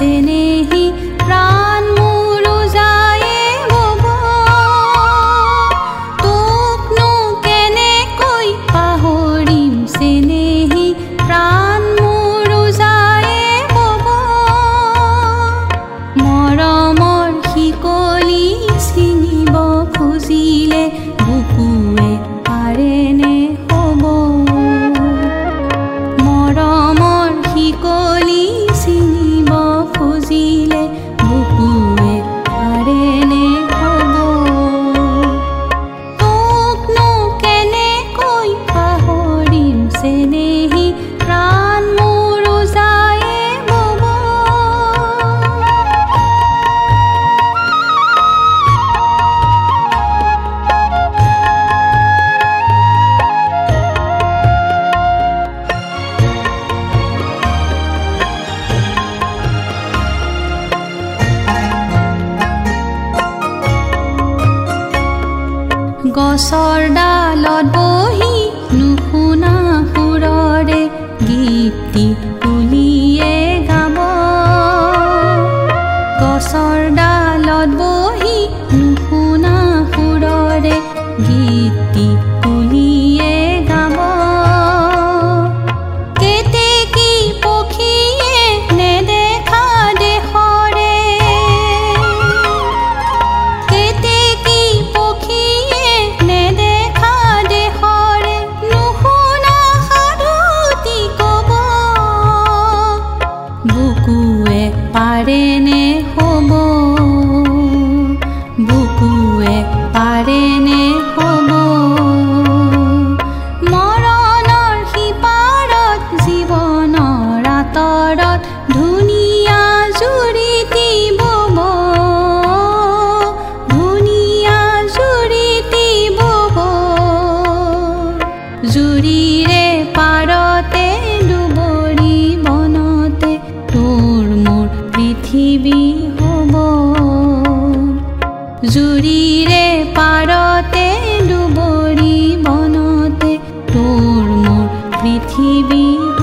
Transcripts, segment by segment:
seni গছৰ ডালত বহি নুশুনা সুৰৰে গীতি তুলিয়ে গাব। গছৰ ডালত বহি নুশুনা সুৰৰে গীতি পুলি पृथिवीर्भ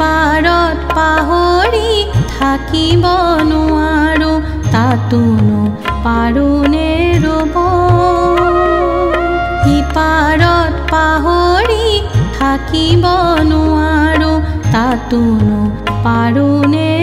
পাৰত পাহৰি থাকিব নোৱাৰো তাতোনো পাৰোনে ৰ'ব? ইপাৰত পাহৰি থাকিব নোৱাৰো তাতোনো পাৰোনে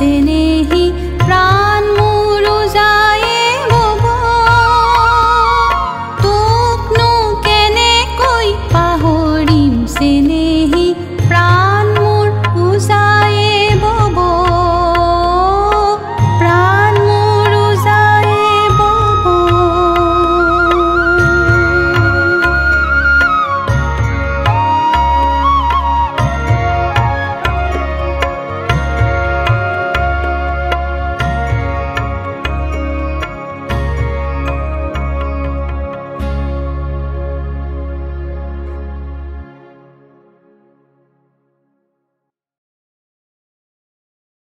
tiene